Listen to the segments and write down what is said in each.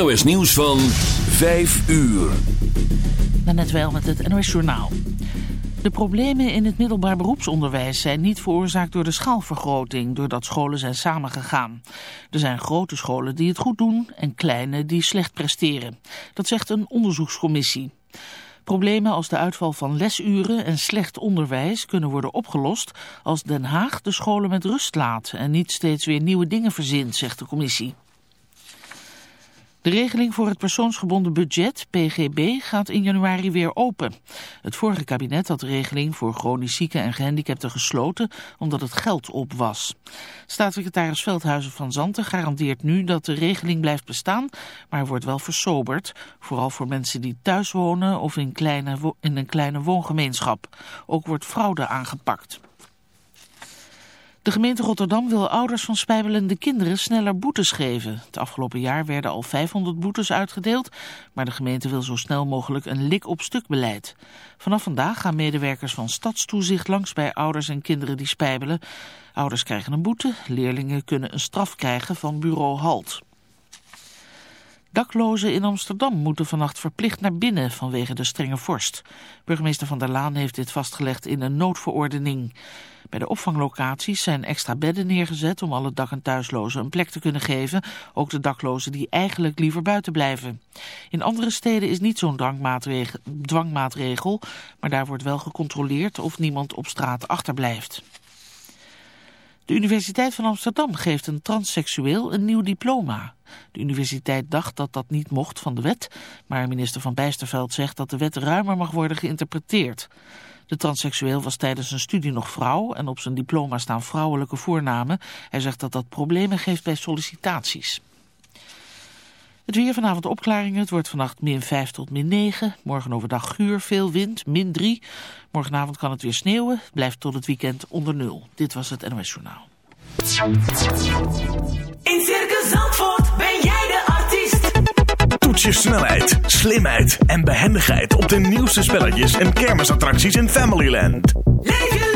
NOS Nieuws van 5 uur. Net wel met het NOS Journaal. De problemen in het middelbaar beroepsonderwijs zijn niet veroorzaakt door de schaalvergroting, doordat scholen zijn samengegaan. Er zijn grote scholen die het goed doen en kleine die slecht presteren. Dat zegt een onderzoekscommissie. Problemen als de uitval van lesuren en slecht onderwijs kunnen worden opgelost als Den Haag de scholen met rust laat en niet steeds weer nieuwe dingen verzint, zegt de commissie. De regeling voor het persoonsgebonden budget, PGB, gaat in januari weer open. Het vorige kabinet had de regeling voor chronisch zieken en gehandicapten gesloten omdat het geld op was. Staatssecretaris Veldhuizen van Zanten garandeert nu dat de regeling blijft bestaan, maar wordt wel versoberd. Vooral voor mensen die thuis wonen of in, in een kleine woongemeenschap. Ook wordt fraude aangepakt. De gemeente Rotterdam wil ouders van spijbelende kinderen sneller boetes geven. Het afgelopen jaar werden al 500 boetes uitgedeeld, maar de gemeente wil zo snel mogelijk een lik-op-stuk beleid. Vanaf vandaag gaan medewerkers van stadstoezicht langs bij ouders en kinderen die spijbelen. Ouders krijgen een boete, leerlingen kunnen een straf krijgen van bureau HALT. Daklozen in Amsterdam moeten vannacht verplicht naar binnen vanwege de strenge vorst. Burgemeester Van der Laan heeft dit vastgelegd in een noodverordening. Bij de opvanglocaties zijn extra bedden neergezet om alle dak- en thuislozen een plek te kunnen geven. Ook de daklozen die eigenlijk liever buiten blijven. In andere steden is niet zo'n dwangmaatregel, maar daar wordt wel gecontroleerd of niemand op straat achterblijft. De Universiteit van Amsterdam geeft een transseksueel een nieuw diploma. De universiteit dacht dat dat niet mocht van de wet, maar minister Van Bijsterveld zegt dat de wet ruimer mag worden geïnterpreteerd. De transseksueel was tijdens zijn studie nog vrouw en op zijn diploma staan vrouwelijke voornamen. Hij zegt dat dat problemen geeft bij sollicitaties. Het weer vanavond opklaringen. Het wordt vannacht min 5 tot min 9. Morgen overdag guur, veel wind, min 3. Morgenavond kan het weer sneeuwen. Het blijft tot het weekend onder nul. Dit was het NOS Journaal. In Circus Zandvoort ben jij de artiest. Toets je snelheid, slimheid en behendigheid op de nieuwste spelletjes en kermisattracties in Familyland. Leef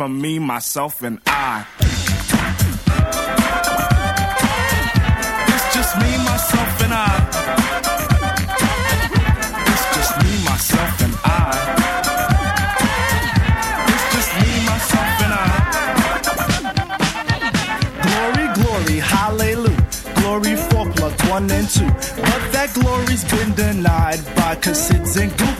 From me, myself, and I. It's just me, myself, and I. It's just me, myself, and I. It's just me, myself, and I. Glory, glory, hallelujah. Glory for one and two. But that glory's been denied by cassids and. People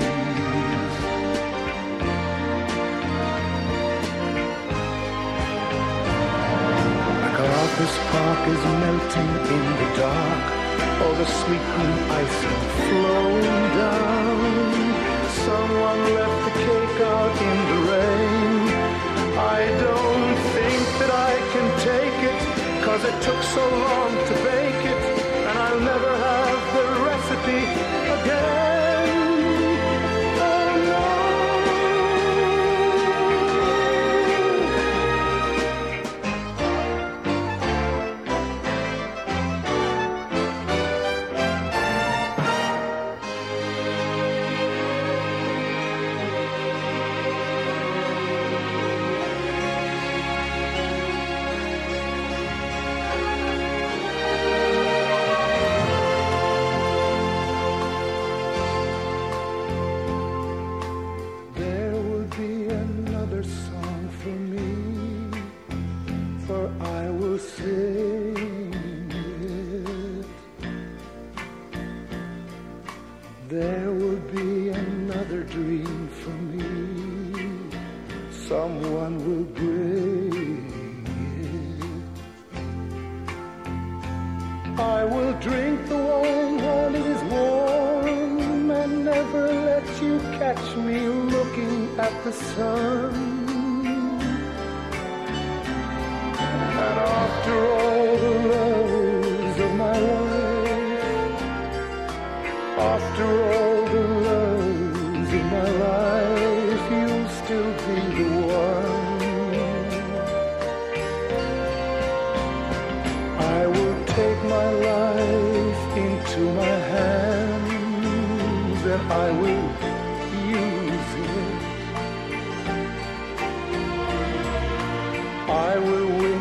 This park is melting in the dark. All the sweet green ice flowing down. Someone left the cake out in use it. I will win.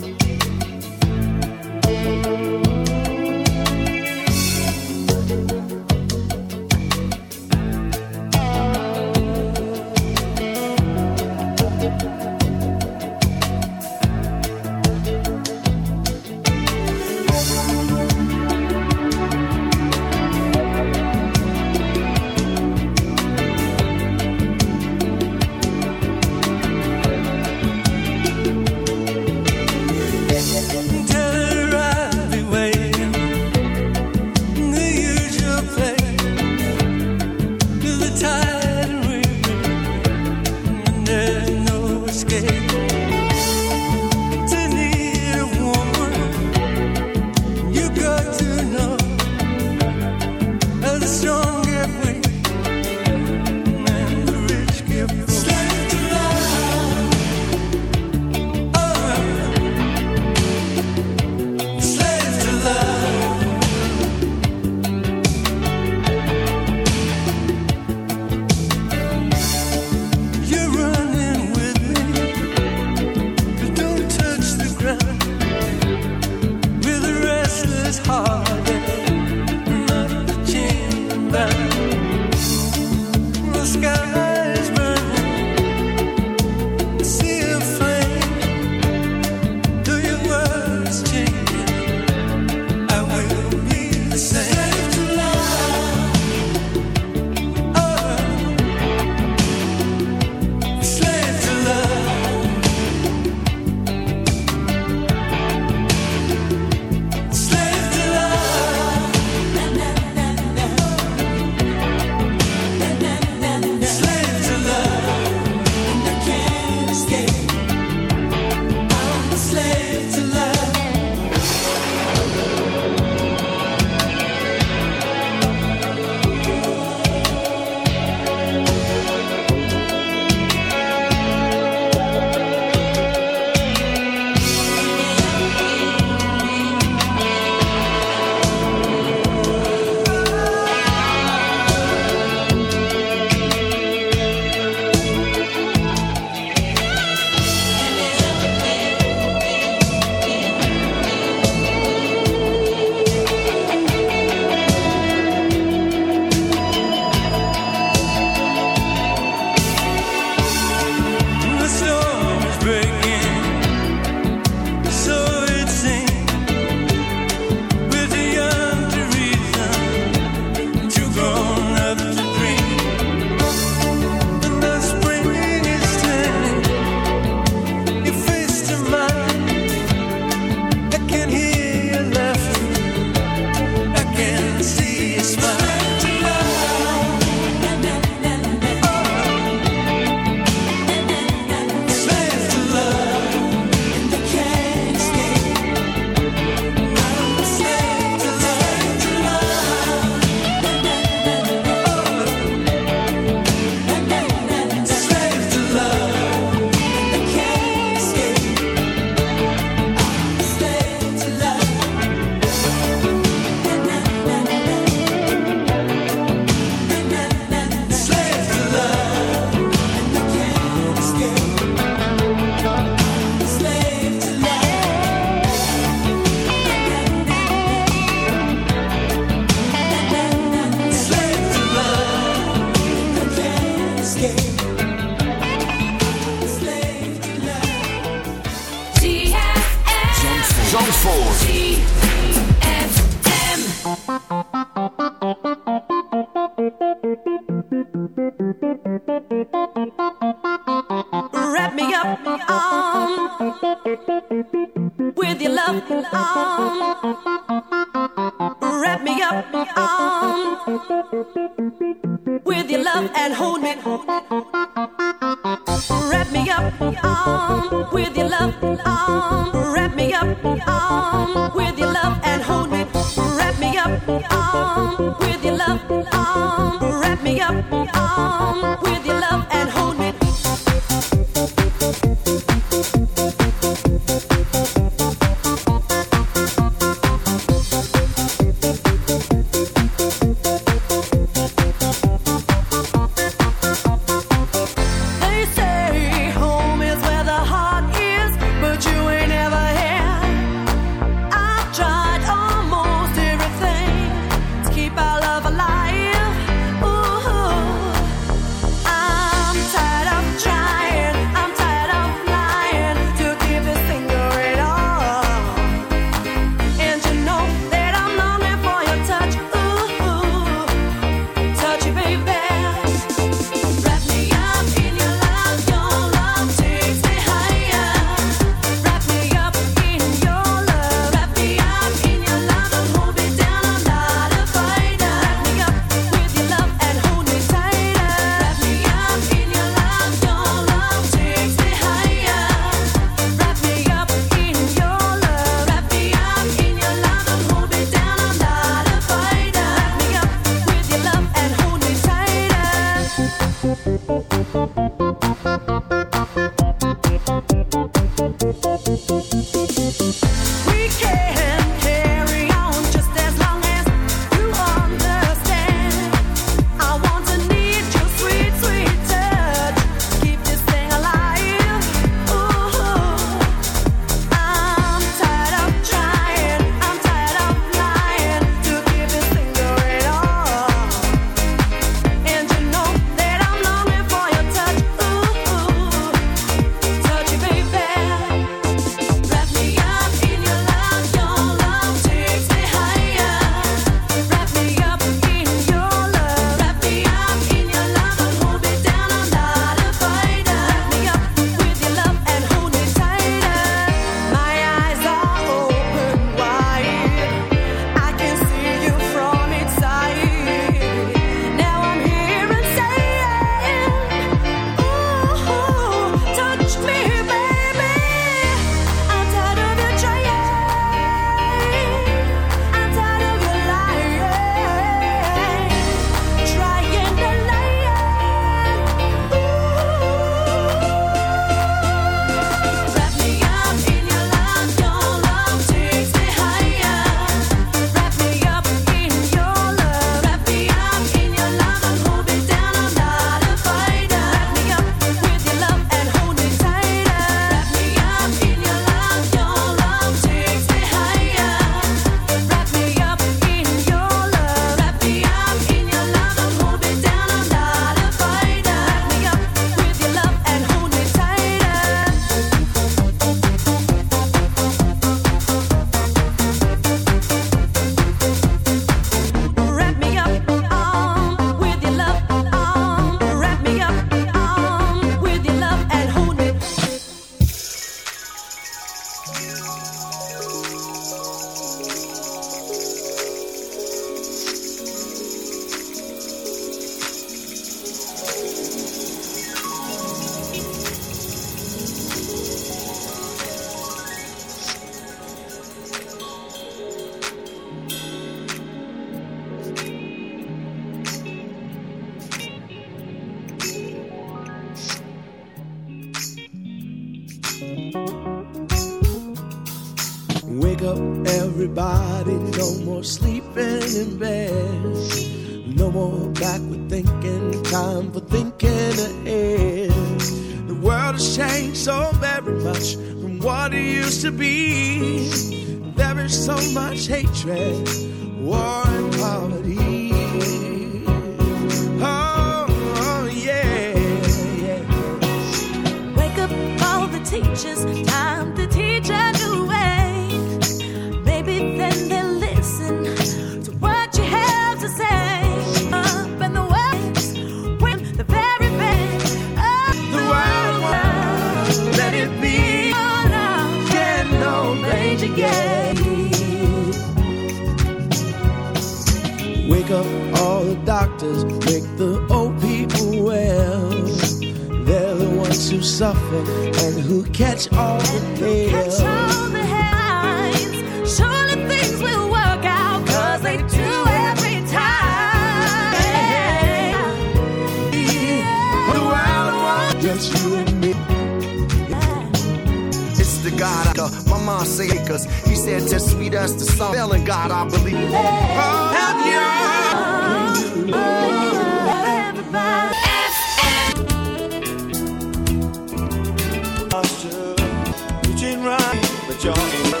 Reaching right, but you're in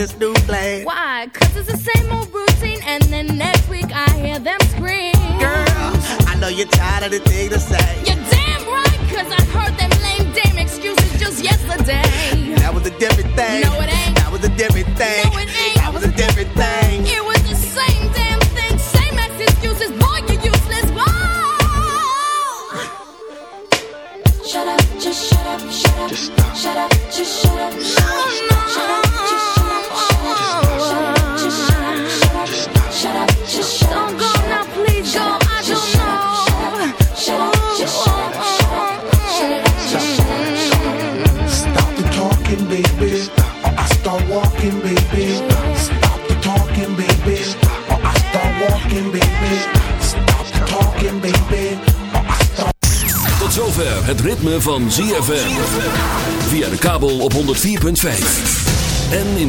This new plan. Why? Cause it's the same old routine, and then next week I hear them scream. Girl, I know you're tired of the van ZFM. Via de kabel op 104.5. En in de